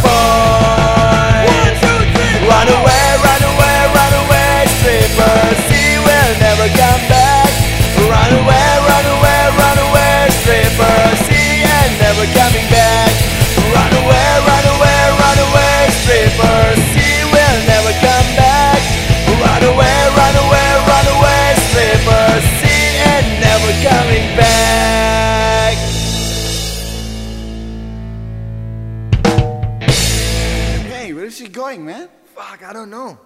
for Hey, where is she going, man? Fuck, I don't know.